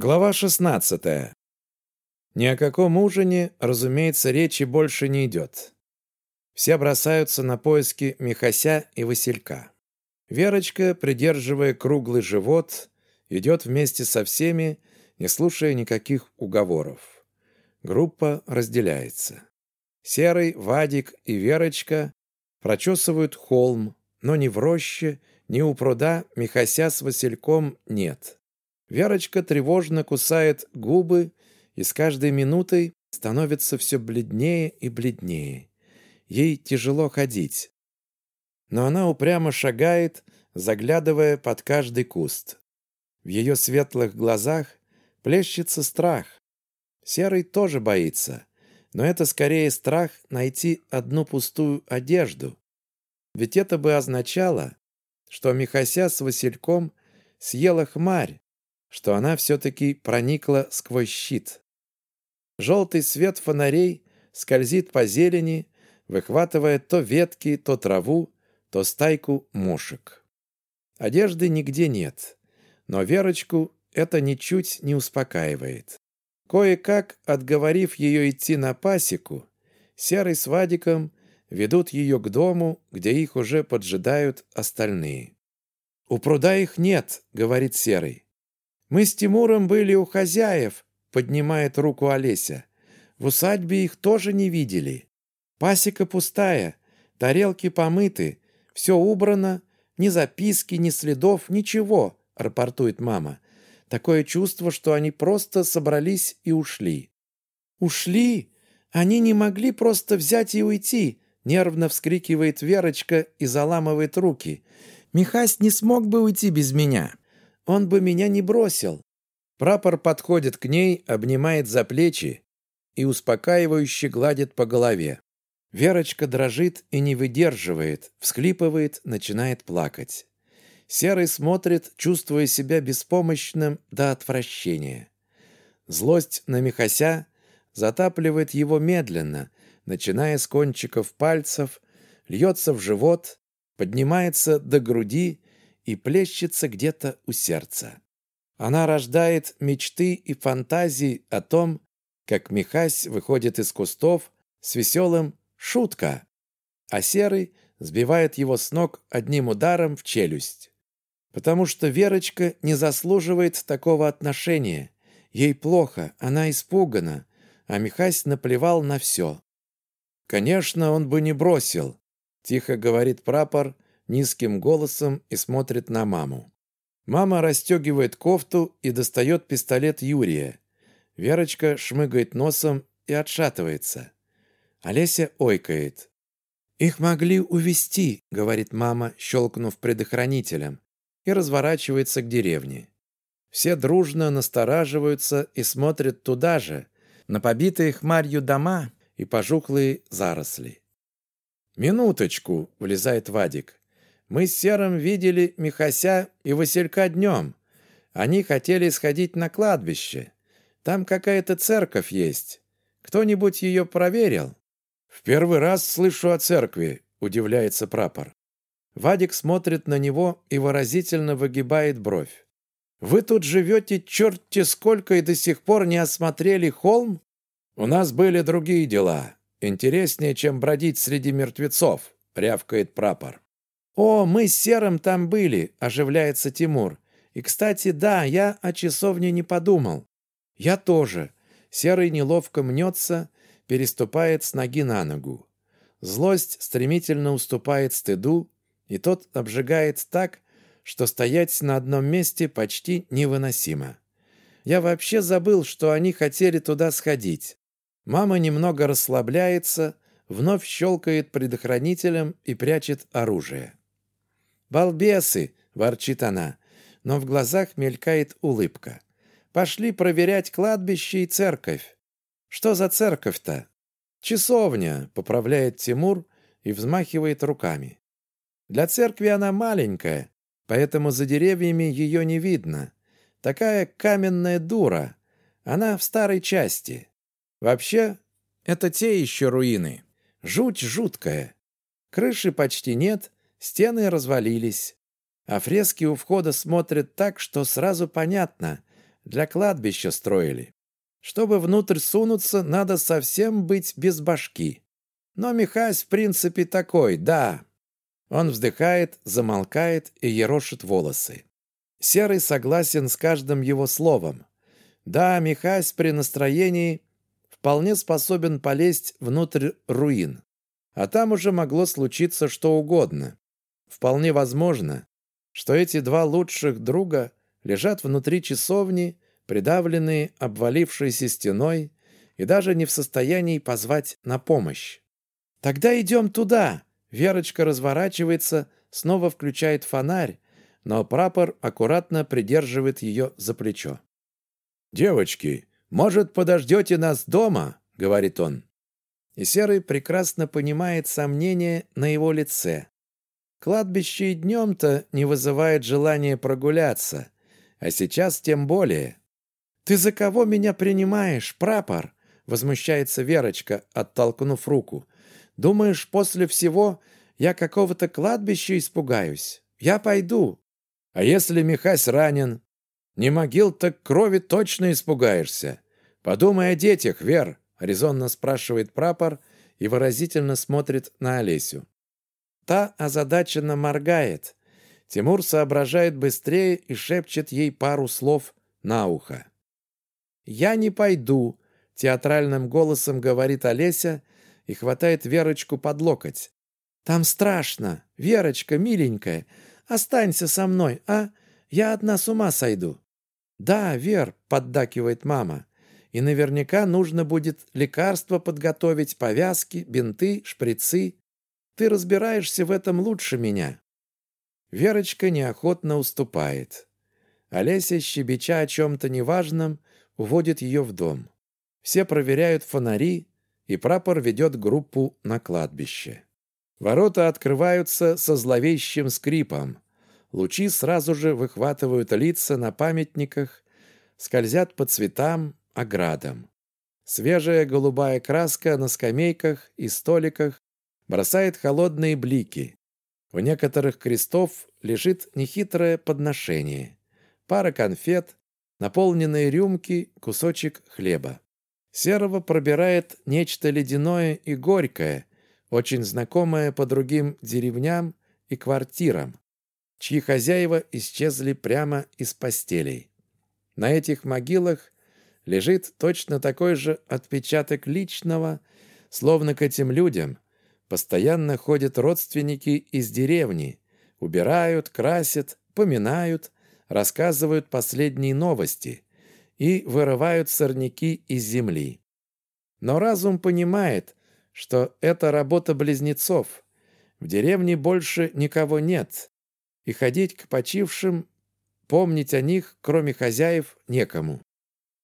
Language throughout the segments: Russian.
Глава 16. Ни о каком ужине, разумеется, речи больше не идет. Все бросаются на поиски Михася и Василька. Верочка, придерживая круглый живот, идет вместе со всеми, не слушая никаких уговоров. Группа разделяется. Серый, Вадик и Верочка прочесывают холм, но ни в роще, ни у пруда Михася с Васильком нет. Верочка тревожно кусает губы и с каждой минутой становится все бледнее и бледнее. Ей тяжело ходить. Но она упрямо шагает, заглядывая под каждый куст. В ее светлых глазах плещется страх. Серый тоже боится, но это скорее страх найти одну пустую одежду. Ведь это бы означало, что Михася с Васильком съела хмарь, что она все-таки проникла сквозь щит. Желтый свет фонарей скользит по зелени, выхватывая то ветки, то траву, то стайку мошек. Одежды нигде нет, но Верочку это ничуть не успокаивает. Кое-как, отговорив ее идти на пасеку, Серый с Вадиком ведут ее к дому, где их уже поджидают остальные. «У пруда их нет», — говорит Серый. Мы с Тимуром были у хозяев, поднимает руку Олеся. В усадьбе их тоже не видели. Пасека пустая, тарелки помыты, все убрано, ни записки, ни следов, ничего, рапортует мама. Такое чувство, что они просто собрались и ушли. «Ушли? Они не могли просто взять и уйти!» Нервно вскрикивает Верочка и заламывает руки. «Михась не смог бы уйти без меня. Он бы меня не бросил. Прапор подходит к ней, обнимает за плечи и успокаивающе гладит по голове. Верочка дрожит и не выдерживает, всхлипывает, начинает плакать. Серый смотрит, чувствуя себя беспомощным до отвращения. Злость на Михася затапливает его медленно, начиная с кончиков пальцев, льется в живот, поднимается до груди и плещется где-то у сердца. Она рождает мечты и фантазии о том, как Михась выходит из кустов с веселым «шутка», а Серый сбивает его с ног одним ударом в челюсть. Потому что Верочка не заслуживает такого отношения. Ей плохо, она испугана, а Михась наплевал на все. «Конечно, он бы не бросил», — тихо говорит прапор, — низким голосом и смотрит на маму. Мама расстегивает кофту и достает пистолет Юрия. Верочка шмыгает носом и отшатывается. Олеся ойкает. «Их могли увести, говорит мама, щелкнув предохранителем, и разворачивается к деревне. Все дружно настораживаются и смотрят туда же, на побитые хмарью дома и пожухлые заросли. «Минуточку!» — влезает Вадик. Мы с Серым видели Михася и Василька днем. Они хотели сходить на кладбище. Там какая-то церковь есть. Кто-нибудь ее проверил?» «В первый раз слышу о церкви», — удивляется прапор. Вадик смотрит на него и выразительно выгибает бровь. «Вы тут живете черти сколько и до сих пор не осмотрели холм? У нас были другие дела, интереснее, чем бродить среди мертвецов», — рявкает прапор. «О, мы с Серым там были», — оживляется Тимур. «И, кстати, да, я о часовне не подумал». «Я тоже». Серый неловко мнется, переступает с ноги на ногу. Злость стремительно уступает стыду, и тот обжигает так, что стоять на одном месте почти невыносимо. Я вообще забыл, что они хотели туда сходить. Мама немного расслабляется, вновь щелкает предохранителем и прячет оружие. «Балбесы!» – ворчит она, но в глазах мелькает улыбка. «Пошли проверять кладбище и церковь». «Что за церковь-то?» «Часовня», – поправляет Тимур и взмахивает руками. «Для церкви она маленькая, поэтому за деревьями ее не видно. Такая каменная дура. Она в старой части. Вообще, это те еще руины. Жуть жуткая. Крыши почти нет, Стены развалились, а фрески у входа смотрят так, что сразу понятно. для кладбища строили. Чтобы внутрь сунуться, надо совсем быть без башки. Но Михась, в принципе, такой, да. Он вздыхает, замолкает и ерошит волосы. Серый согласен с каждым его словом. Да, Михась при настроении вполне способен полезть внутрь руин. А там уже могло случиться что угодно. Вполне возможно, что эти два лучших друга лежат внутри часовни, придавленные обвалившейся стеной и даже не в состоянии позвать на помощь. «Тогда идем туда!» Верочка разворачивается, снова включает фонарь, но прапор аккуратно придерживает ее за плечо. «Девочки, может, подождете нас дома?» — говорит он. И Серый прекрасно понимает сомнение на его лице. Кладбище и днем-то не вызывает желания прогуляться, а сейчас тем более. «Ты за кого меня принимаешь, прапор?» — возмущается Верочка, оттолкнув руку. «Думаешь, после всего я какого-то кладбища испугаюсь? Я пойду». «А если Михась ранен? Не могил, так крови точно испугаешься. Подумай о детях, Вер», — резонно спрашивает прапор и выразительно смотрит на Олесю. Та озадаченно моргает. Тимур соображает быстрее и шепчет ей пару слов на ухо. «Я не пойду», — театральным голосом говорит Олеся и хватает Верочку под локоть. «Там страшно. Верочка, миленькая, останься со мной, а? Я одна с ума сойду». «Да, Вер», — поддакивает мама. «И наверняка нужно будет лекарства подготовить, повязки, бинты, шприцы. Ты разбираешься в этом лучше меня». Верочка неохотно уступает. Олеся, щебеча о чем-то неважном, уводит ее в дом. Все проверяют фонари, и прапор ведет группу на кладбище. Ворота открываются со зловещим скрипом. Лучи сразу же выхватывают лица на памятниках, скользят по цветам, оградам. Свежая голубая краска на скамейках и столиках бросает холодные блики. У некоторых крестов лежит нехитрое подношение. Пара конфет, наполненные рюмки, кусочек хлеба. Серого пробирает нечто ледяное и горькое, очень знакомое по другим деревням и квартирам, чьи хозяева исчезли прямо из постелей. На этих могилах лежит точно такой же отпечаток личного, словно к этим людям Постоянно ходят родственники из деревни, убирают, красят, поминают, рассказывают последние новости и вырывают сорняки из земли. Но разум понимает, что это работа близнецов. В деревне больше никого нет, и ходить к почившим, помнить о них, кроме хозяев, некому.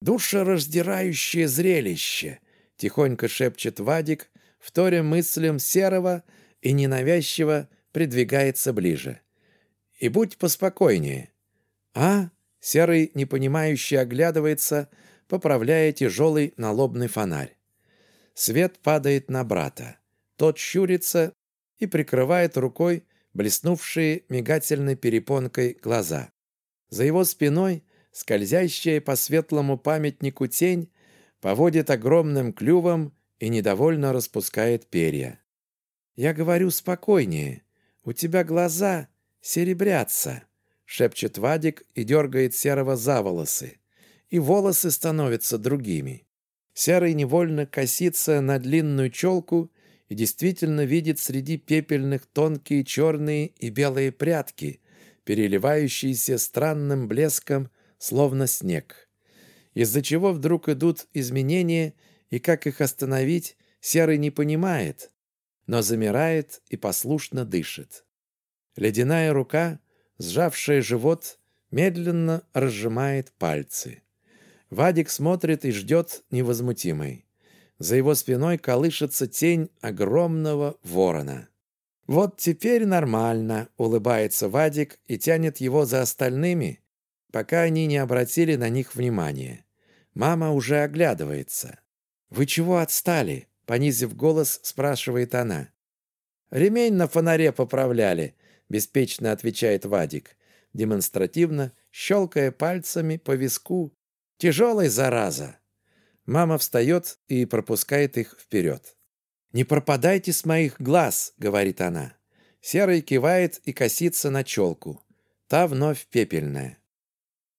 «Душераздирающее зрелище!» — тихонько шепчет Вадик, вторя мыслям серого и ненавязчиво придвигается ближе. «И будь поспокойнее». «А?» — серый непонимающе оглядывается, поправляя тяжелый налобный фонарь. Свет падает на брата. Тот щурится и прикрывает рукой блеснувшие мигательной перепонкой глаза. За его спиной скользящая по светлому памятнику тень поводит огромным клювом и недовольно распускает перья. «Я говорю спокойнее. У тебя глаза серебрятся», — шепчет Вадик и дергает Серого за волосы. И волосы становятся другими. Серый невольно косится на длинную челку и действительно видит среди пепельных тонкие черные и белые прядки, переливающиеся странным блеском, словно снег. Из-за чего вдруг идут изменения и как их остановить, Серый не понимает, но замирает и послушно дышит. Ледяная рука, сжавшая живот, медленно разжимает пальцы. Вадик смотрит и ждет невозмутимый. За его спиной колышется тень огромного ворона. «Вот теперь нормально», — улыбается Вадик и тянет его за остальными, пока они не обратили на них внимания. Мама уже оглядывается. «Вы чего отстали?» — понизив голос, спрашивает она. «Ремень на фонаре поправляли», — беспечно отвечает Вадик, демонстративно щелкая пальцами по виску Тяжелый, зараза!» Мама встает и пропускает их вперед. «Не пропадайте с моих глаз», — говорит она. Серый кивает и косится на челку. Та вновь пепельная.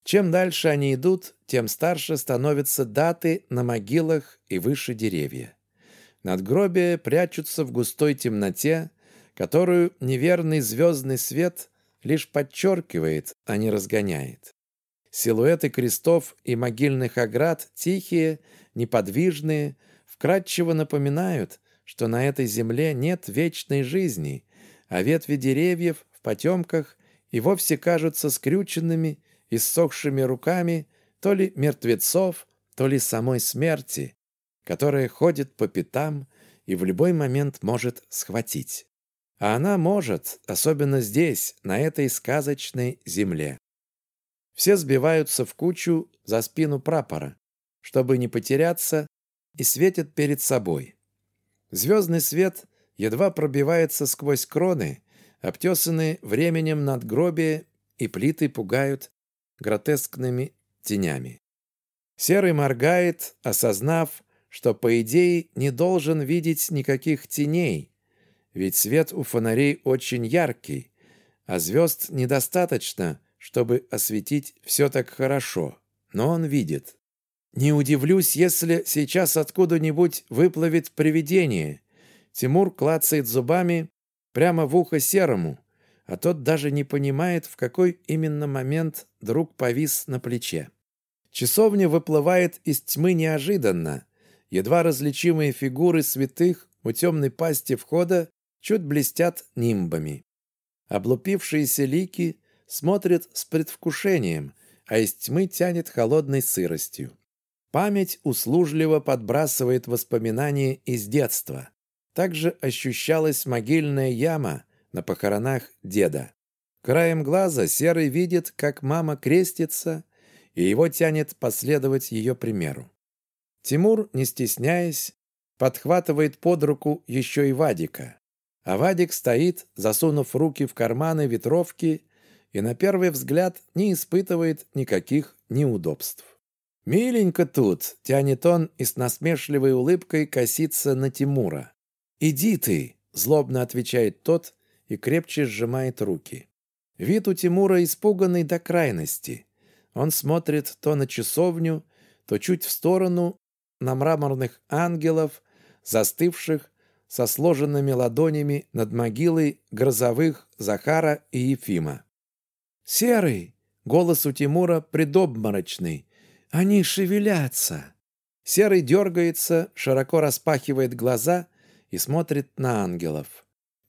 Чем дальше они идут, тем старше становятся даты на могилах и выше деревья. Надгробия прячутся в густой темноте, которую неверный звездный свет лишь подчеркивает, а не разгоняет. Силуэты крестов и могильных оград тихие, неподвижные, вкратчиво напоминают, что на этой земле нет вечной жизни, а ветви деревьев в потемках и вовсе кажутся скрюченными иссохшими руками то ли мертвецов, то ли самой смерти, которая ходит по пятам и в любой момент может схватить. А она может, особенно здесь, на этой сказочной земле. Все сбиваются в кучу за спину прапора, чтобы не потеряться, и светят перед собой. Звездный свет едва пробивается сквозь кроны, обтесанные временем надгробия, и плиты пугают гротескными тенями. Серый моргает, осознав, что, по идее, не должен видеть никаких теней, ведь свет у фонарей очень яркий, а звезд недостаточно, чтобы осветить все так хорошо, но он видит. Не удивлюсь, если сейчас откуда-нибудь выплывет привидение. Тимур клацает зубами прямо в ухо серому, а тот даже не понимает, в какой именно момент друг повис на плече. Часовня выплывает из тьмы неожиданно. Едва различимые фигуры святых у темной пасти входа чуть блестят нимбами. Облупившиеся лики смотрят с предвкушением, а из тьмы тянет холодной сыростью. Память услужливо подбрасывает воспоминания из детства. Также ощущалась могильная яма, на похоронах деда. Краем глаза Серый видит, как мама крестится, и его тянет последовать ее примеру. Тимур, не стесняясь, подхватывает под руку еще и Вадика. А Вадик стоит, засунув руки в карманы ветровки и на первый взгляд не испытывает никаких неудобств. «Миленько тут!» — тянет он и с насмешливой улыбкой косится на Тимура. «Иди ты!» — злобно отвечает тот и крепче сжимает руки. Вид у Тимура испуганный до крайности. Он смотрит то на часовню, то чуть в сторону на мраморных ангелов, застывших со сложенными ладонями над могилой грозовых Захара и Ефима. «Серый!» — голос у Тимура предобморочный. «Они шевелятся!» Серый дергается, широко распахивает глаза и смотрит на ангелов.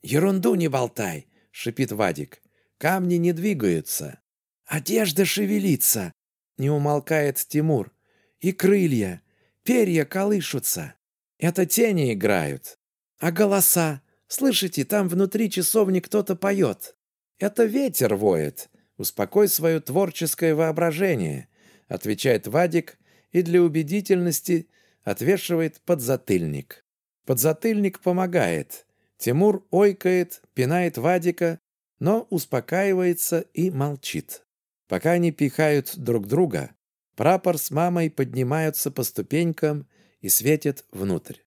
«Ерунду не болтай!» — шипит Вадик. «Камни не двигаются». «Одежда шевелится!» — не умолкает Тимур. «И крылья, перья колышутся. Это тени играют. А голоса? Слышите, там внутри часовни кто-то поет. Это ветер воет. Успокой свое творческое воображение», — отвечает Вадик и для убедительности отвешивает подзатыльник. Подзатыльник помогает. Тимур ойкает, пинает Вадика, но успокаивается и молчит. Пока они пихают друг друга, прапор с мамой поднимаются по ступенькам и светят внутрь.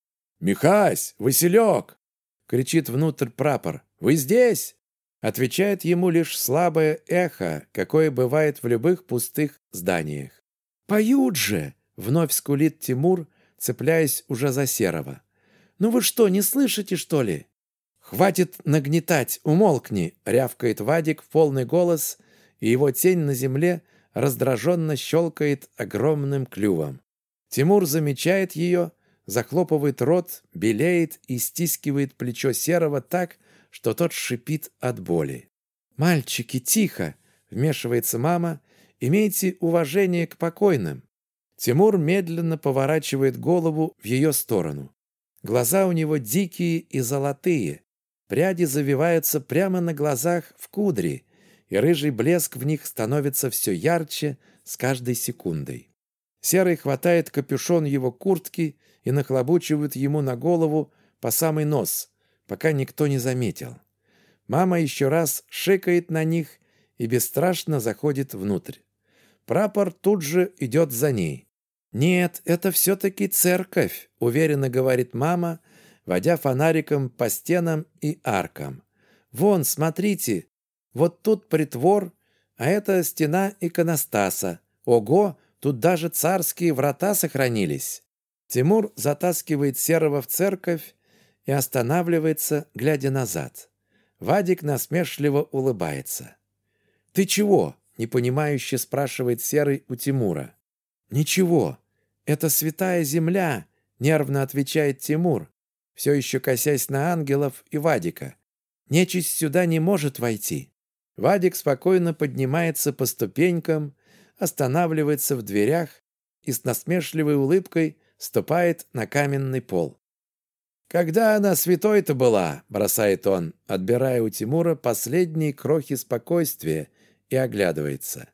«Михась! Василек!» — кричит внутрь прапор. «Вы здесь?» Отвечает ему лишь слабое эхо, какое бывает в любых пустых зданиях. «Поют же!» — вновь скулит Тимур, цепляясь уже за Серого. «Ну вы что, не слышите, что ли? «Хватит нагнетать, умолкни!» — рявкает Вадик в полный голос, и его тень на земле раздраженно щелкает огромным клювом. Тимур замечает ее, захлопывает рот, белеет и стискивает плечо Серого так, что тот шипит от боли. «Мальчики, тихо!» — вмешивается мама. «Имейте уважение к покойным». Тимур медленно поворачивает голову в ее сторону. Глаза у него дикие и золотые, Пряди завиваются прямо на глазах в кудри, и рыжий блеск в них становится все ярче с каждой секундой. Серый хватает капюшон его куртки и нахлобучивает ему на голову по самый нос, пока никто не заметил. Мама еще раз шикает на них и бесстрашно заходит внутрь. Прапор тут же идет за ней. «Нет, это все-таки церковь», — уверенно говорит мама, водя фонариком по стенам и аркам. «Вон, смотрите, вот тут притвор, а это стена иконостаса. Ого, тут даже царские врата сохранились». Тимур затаскивает Серого в церковь и останавливается, глядя назад. Вадик насмешливо улыбается. «Ты чего?» — непонимающе спрашивает Серый у Тимура. «Ничего. Это святая земля», — нервно отвечает Тимур, все еще косясь на ангелов и Вадика. «Нечисть сюда не может войти». Вадик спокойно поднимается по ступенькам, останавливается в дверях и с насмешливой улыбкой ступает на каменный пол. «Когда она святой-то была?» – бросает он, отбирая у Тимура последние крохи спокойствия и оглядывается.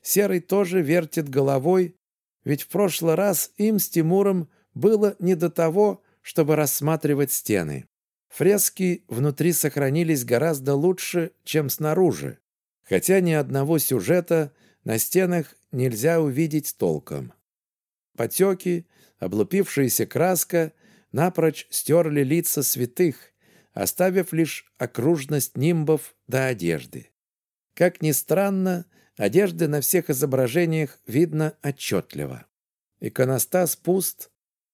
Серый тоже вертит головой, ведь в прошлый раз им с Тимуром было не до того, чтобы рассматривать стены. Фрески внутри сохранились гораздо лучше, чем снаружи, хотя ни одного сюжета на стенах нельзя увидеть толком. Потеки, облупившаяся краска напрочь стерли лица святых, оставив лишь окружность нимбов до одежды. Как ни странно, одежды на всех изображениях видно отчетливо. Иконостас пуст.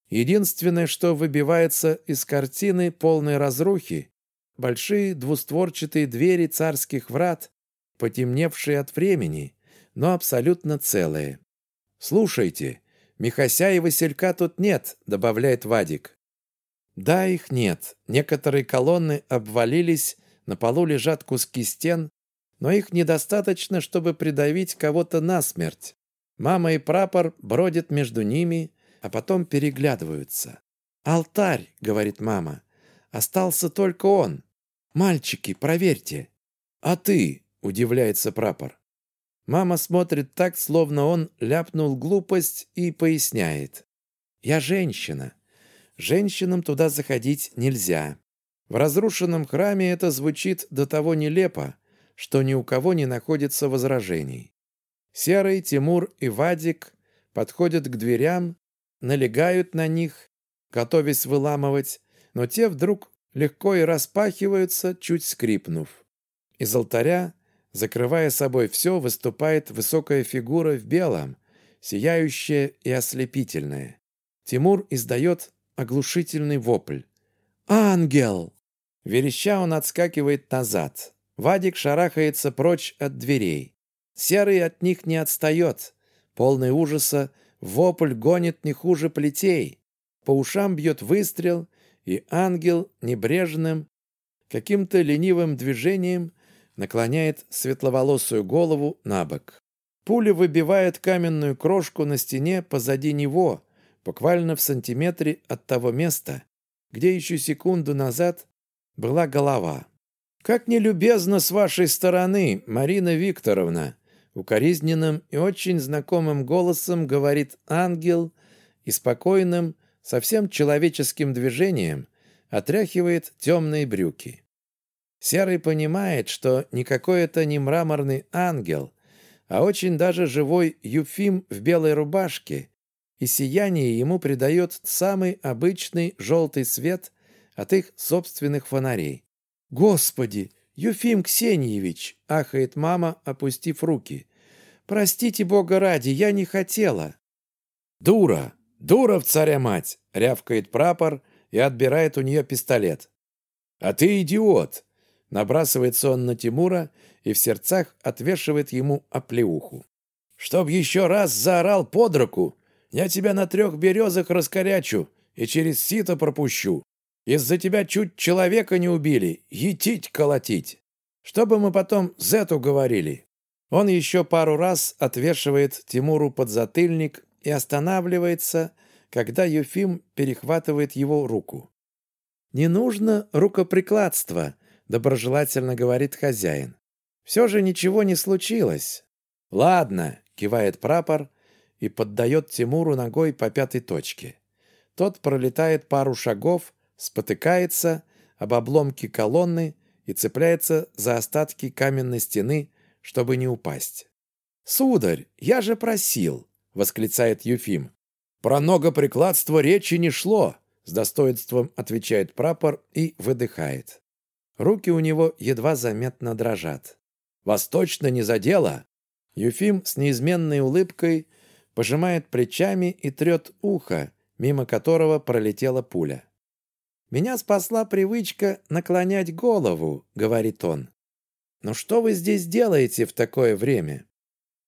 Единственное, что выбивается из картины полной разрухи, большие двустворчатые двери царских врат, потемневшие от времени, но абсолютно целые. «Слушайте, Михася и Василька тут нет», — добавляет Вадик. «Да, их нет. Некоторые колонны обвалились, на полу лежат куски стен, но их недостаточно, чтобы придавить кого-то насмерть. Мама и прапор бродят между ними, а потом переглядываются. «Алтарь», — говорит мама, — «остался только он. Мальчики, проверьте». «А ты?» — удивляется прапор. Мама смотрит так, словно он ляпнул глупость и поясняет. «Я женщина. Женщинам туда заходить нельзя. В разрушенном храме это звучит до того нелепо, что ни у кого не находится возражений. Серый, Тимур и Вадик подходят к дверям, налегают на них, готовясь выламывать, но те вдруг легко и распахиваются, чуть скрипнув. Из алтаря Закрывая собой все, выступает высокая фигура в белом, сияющая и ослепительная. Тимур издает оглушительный вопль. «Ангел!» Вереща он отскакивает назад. Вадик шарахается прочь от дверей. Серый от них не отстает. Полный ужаса, вопль гонит не хуже плетей. По ушам бьет выстрел, и ангел небрежным, каким-то ленивым движением наклоняет светловолосую голову на бок. Пуля выбивает каменную крошку на стене позади него, буквально в сантиметре от того места, где еще секунду назад была голова. «Как нелюбезно с вашей стороны, Марина Викторовна!» Укоризненным и очень знакомым голосом говорит ангел и спокойным, совсем человеческим движением отряхивает темные брюки. Серый понимает, что никакой это не мраморный ангел, а очень даже живой Юфим в белой рубашке, и сияние ему придает самый обычный желтый свет от их собственных фонарей. «Господи! Юфим Ксеньевич!» — ахает мама, опустив руки. «Простите Бога ради, я не хотела!» «Дура! Дура в царя-мать!» — рявкает прапор и отбирает у нее пистолет. «А ты идиот! Набрасывается он на Тимура и в сердцах отвешивает ему оплеуху. «Чтоб еще раз заорал под руку, я тебя на трех березах раскорячу и через сито пропущу. Из-за тебя чуть человека не убили, етить колотить. Что бы мы потом Зету говорили?» Он еще пару раз отвешивает Тимуру подзатыльник и останавливается, когда Юфим перехватывает его руку. «Не нужно рукоприкладства», доброжелательно говорит хозяин. Все же ничего не случилось. Ладно, кивает прапор и поддает Тимуру ногой по пятой точке. Тот пролетает пару шагов, спотыкается об обломки колонны и цепляется за остатки каменной стены, чтобы не упасть. «Сударь, я же просил!» — восклицает Юфим. «Про многоприкладство речи не шло!» — с достоинством отвечает прапор и выдыхает. Руки у него едва заметно дрожат. «Вас точно не задело?» Юфим с неизменной улыбкой пожимает плечами и трет ухо, мимо которого пролетела пуля. «Меня спасла привычка наклонять голову», — говорит он. «Но что вы здесь делаете в такое время?»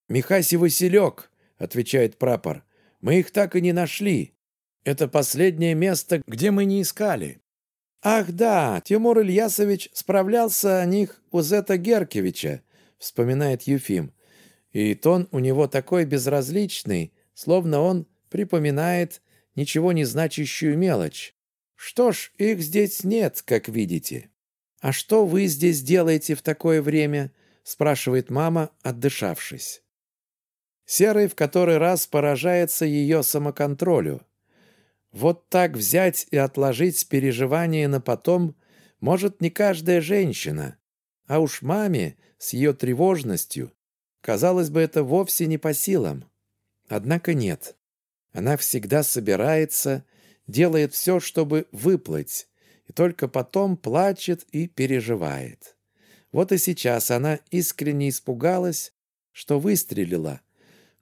«Михаси Василек», — отвечает прапор. «Мы их так и не нашли. Это последнее место, где мы не искали». «Ах да, Тимур Ильясович справлялся о них у Зета Геркевича», — вспоминает Юфим. И тон у него такой безразличный, словно он припоминает ничего не значащую мелочь. Что ж, их здесь нет, как видите. «А что вы здесь делаете в такое время?» — спрашивает мама, отдышавшись. Серый в который раз поражается ее самоконтролю. Вот так взять и отложить переживания на потом может не каждая женщина. А уж маме с ее тревожностью, казалось бы, это вовсе не по силам. Однако нет. Она всегда собирается, делает все, чтобы выплыть, и только потом плачет и переживает. Вот и сейчас она искренне испугалась, что выстрелила,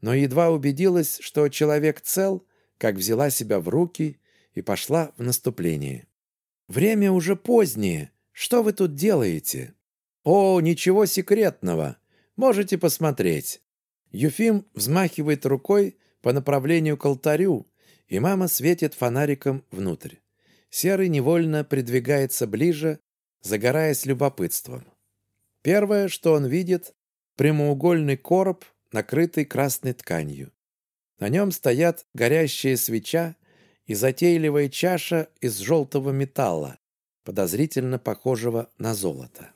но едва убедилась, что человек цел, как взяла себя в руки и пошла в наступление. «Время уже позднее. Что вы тут делаете?» «О, ничего секретного. Можете посмотреть». Юфим взмахивает рукой по направлению к алтарю, и мама светит фонариком внутрь. Серый невольно придвигается ближе, загораясь любопытством. Первое, что он видит, прямоугольный короб, накрытый красной тканью. На нем стоят горящая свеча и затейливая чаша из желтого металла, подозрительно похожего на золото.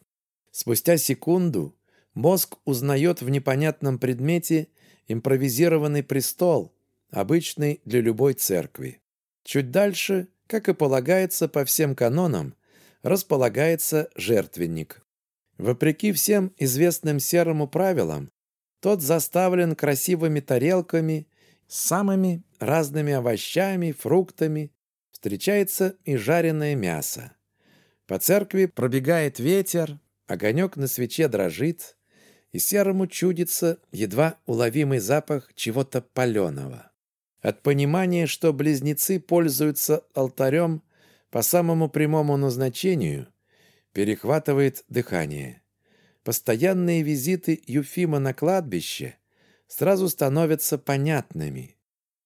Спустя секунду мозг узнает в непонятном предмете импровизированный престол, обычный для любой церкви. Чуть дальше, как и полагается по всем канонам, располагается жертвенник. Вопреки всем известным серому правилам, тот заставлен красивыми тарелками самыми разными овощами, фруктами. Встречается и жареное мясо. По церкви пробегает ветер, огонек на свече дрожит, и серому чудится едва уловимый запах чего-то паленого. От понимания, что близнецы пользуются алтарем по самому прямому назначению, перехватывает дыхание. Постоянные визиты Юфима на кладбище сразу становятся понятными.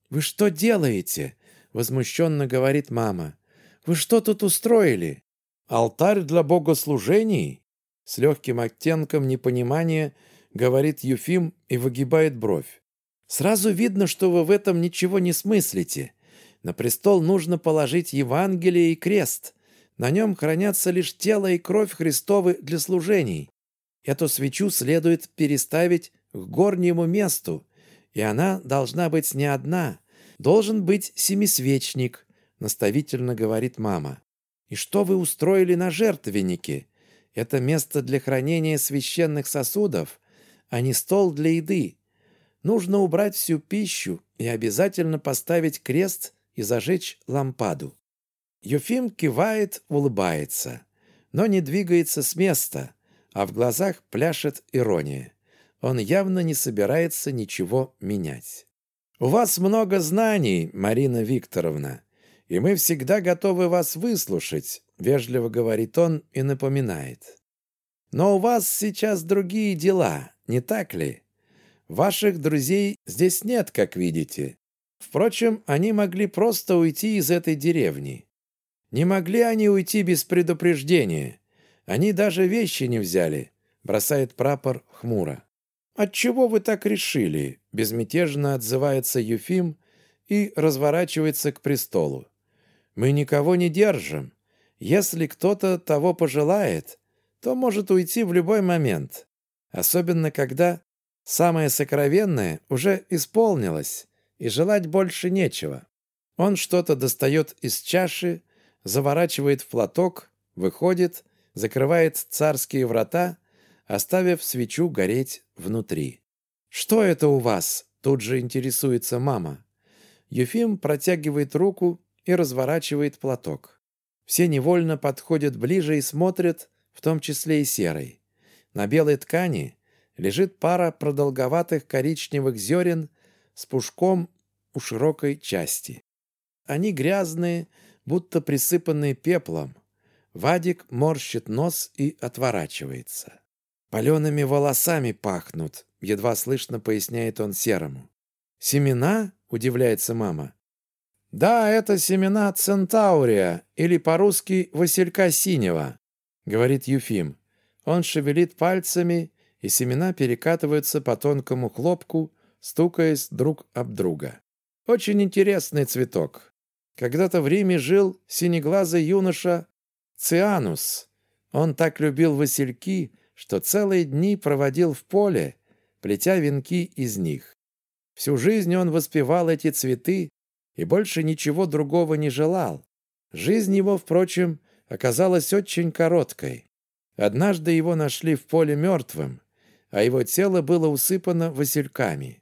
«Вы что делаете?» — возмущенно говорит мама. «Вы что тут устроили?» «Алтарь для богослужений?» С легким оттенком непонимания говорит Юфим и выгибает бровь. «Сразу видно, что вы в этом ничего не смыслите. На престол нужно положить Евангелие и крест. На нем хранятся лишь тело и кровь Христовы для служений. Эту свечу следует переставить к горнему месту, и она должна быть не одна. Должен быть семисвечник, наставительно говорит мама. И что вы устроили на жертвеннике? Это место для хранения священных сосудов, а не стол для еды. Нужно убрать всю пищу и обязательно поставить крест и зажечь лампаду. Юфим кивает, улыбается, но не двигается с места, а в глазах пляшет ирония. Он явно не собирается ничего менять. «У вас много знаний, Марина Викторовна, и мы всегда готовы вас выслушать», вежливо говорит он и напоминает. «Но у вас сейчас другие дела, не так ли? Ваших друзей здесь нет, как видите. Впрочем, они могли просто уйти из этой деревни. Не могли они уйти без предупреждения. Они даже вещи не взяли», бросает прапор хмуро. «Отчего вы так решили?» – безмятежно отзывается Юфим и разворачивается к престолу. «Мы никого не держим. Если кто-то того пожелает, то может уйти в любой момент, особенно когда самое сокровенное уже исполнилось, и желать больше нечего. Он что-то достает из чаши, заворачивает в платок, выходит, закрывает царские врата – оставив свечу гореть внутри. «Что это у вас?» – тут же интересуется мама. Ефим протягивает руку и разворачивает платок. Все невольно подходят ближе и смотрят, в том числе и серой. На белой ткани лежит пара продолговатых коричневых зерен с пушком у широкой части. Они грязные, будто присыпанные пеплом. Вадик морщит нос и отворачивается. «Палеными волосами пахнут», — едва слышно поясняет он Серому. «Семена?» — удивляется мама. «Да, это семена центаурия, или по-русски василька синего», — говорит Юфим. Он шевелит пальцами, и семена перекатываются по тонкому хлопку, стукаясь друг об друга. Очень интересный цветок. Когда-то в Риме жил синеглазый юноша Цианус. Он так любил васильки, что целые дни проводил в поле, плетя венки из них. Всю жизнь он воспевал эти цветы и больше ничего другого не желал. Жизнь его, впрочем, оказалась очень короткой. Однажды его нашли в поле мертвым, а его тело было усыпано васильками.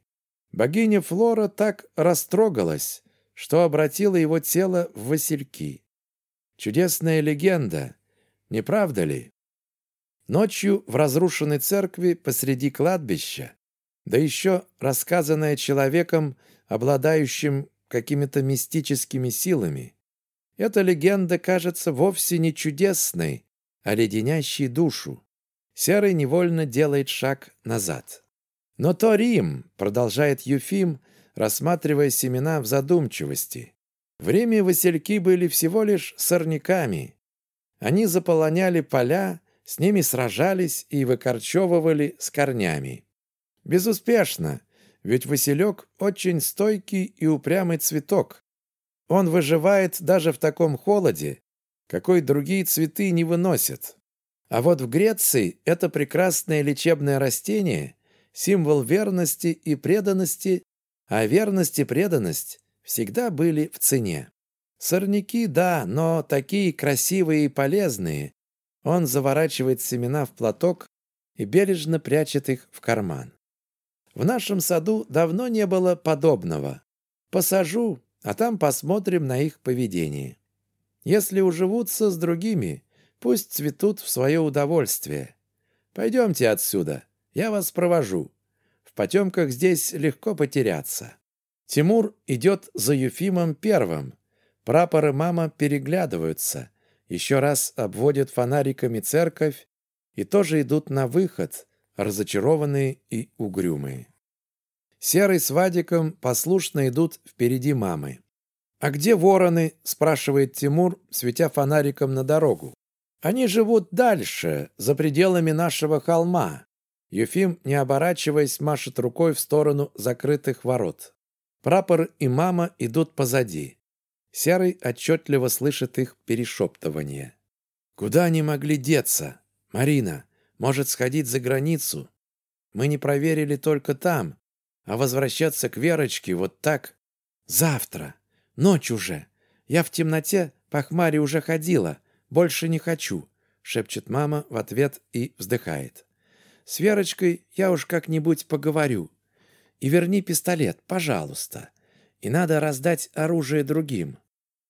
Богиня Флора так растрогалась, что обратила его тело в васильки. Чудесная легенда, не правда ли? Ночью в разрушенной церкви посреди кладбища, да еще рассказанная человеком, обладающим какими-то мистическими силами, эта легенда кажется вовсе не чудесной, а леденящей душу. Серый невольно делает шаг назад. Но то Рим, продолжает Юфим, рассматривая семена в задумчивости. В Риме васильки были всего лишь сорняками. Они заполоняли поля, с ними сражались и выкорчевывали с корнями. Безуспешно, ведь василек очень стойкий и упрямый цветок. Он выживает даже в таком холоде, какой другие цветы не выносят. А вот в Греции это прекрасное лечебное растение – символ верности и преданности а верность и преданность всегда были в цене. Сорняки, да, но такие красивые и полезные. Он заворачивает семена в платок и бережно прячет их в карман. В нашем саду давно не было подобного. Посажу, а там посмотрим на их поведение. Если уживутся с другими, пусть цветут в свое удовольствие. Пойдемте отсюда, я вас провожу. В потемках здесь легко потеряться. Тимур идет за Юфимом первым. Прапор и мама переглядываются, еще раз обводят фонариками церковь и тоже идут на выход, разочарованные и угрюмые. Серый с Вадиком послушно идут впереди мамы. «А где вороны?» – спрашивает Тимур, светя фонариком на дорогу. «Они живут дальше, за пределами нашего холма. Юфим, не оборачиваясь, машет рукой в сторону закрытых ворот. Прапор и мама идут позади. Серый отчетливо слышит их перешептывание. «Куда они могли деться? Марина, может сходить за границу? Мы не проверили только там, а возвращаться к Верочке вот так? Завтра. Ночь уже. Я в темноте по хмаре уже ходила. Больше не хочу», — шепчет мама в ответ и вздыхает. С Верочкой я уж как-нибудь поговорю. И верни пистолет, пожалуйста. И надо раздать оружие другим».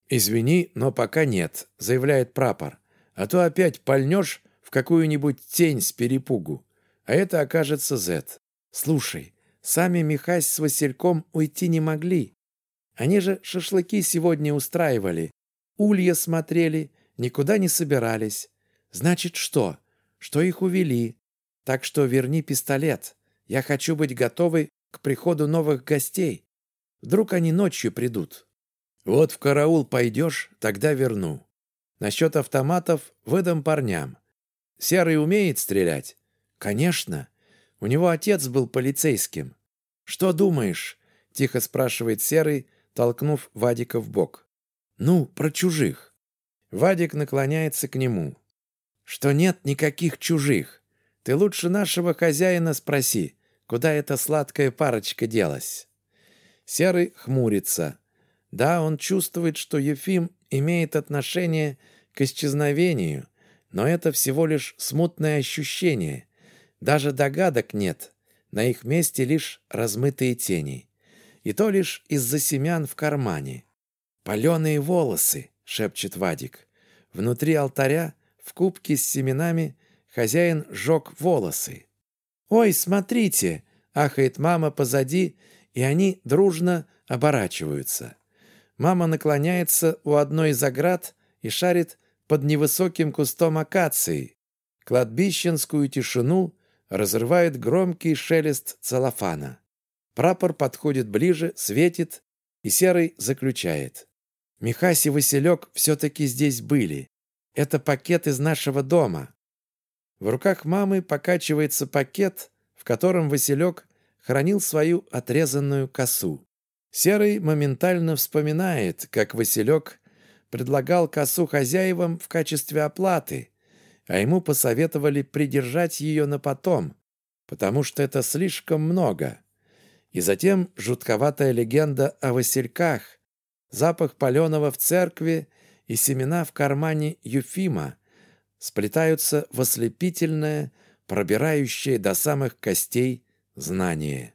«Извини, но пока нет», — заявляет прапор. «А то опять пальнешь в какую-нибудь тень с перепугу. А это окажется Зет. Слушай, сами Михась с Васильком уйти не могли. Они же шашлыки сегодня устраивали. Улья смотрели, никуда не собирались. Значит, что? Что их увели. Так что верни пистолет. Я хочу быть готовой к приходу новых гостей. Вдруг они ночью придут. Вот в караул пойдешь, тогда верну. Насчет автоматов выдам парням. Серый умеет стрелять? Конечно. У него отец был полицейским. Что думаешь? Тихо спрашивает Серый, толкнув Вадика в бок. Ну, про чужих. Вадик наклоняется к нему. Что нет никаких чужих. Ты лучше нашего хозяина спроси, куда эта сладкая парочка делась». Серый хмурится. Да, он чувствует, что Ефим имеет отношение к исчезновению, но это всего лишь смутное ощущение. Даже догадок нет. на их месте лишь размытые тени. И то лишь из-за семян в кармане. «Паленые волосы!» — шепчет Вадик. Внутри алтаря, в кубке с семенами, хозяин жег волосы. «Ой, смотрите!» — ахает мама позади, и они дружно оборачиваются. Мама наклоняется у одной из оград и шарит под невысоким кустом акации. Кладбищенскую тишину разрывает громкий шелест целлофана. Прапор подходит ближе, светит, и Серый заключает. Михась и Василек все-таки здесь были. Это пакет из нашего дома. В руках мамы покачивается пакет, в котором Василек хранил свою отрезанную косу. Серый моментально вспоминает, как Василек предлагал косу хозяевам в качестве оплаты, а ему посоветовали придержать ее на потом, потому что это слишком много. И затем жутковатая легенда о Васильках, запах паленого в церкви и семена в кармане Юфима сплетаются в ослепительное, пробирающее до самых костей знание.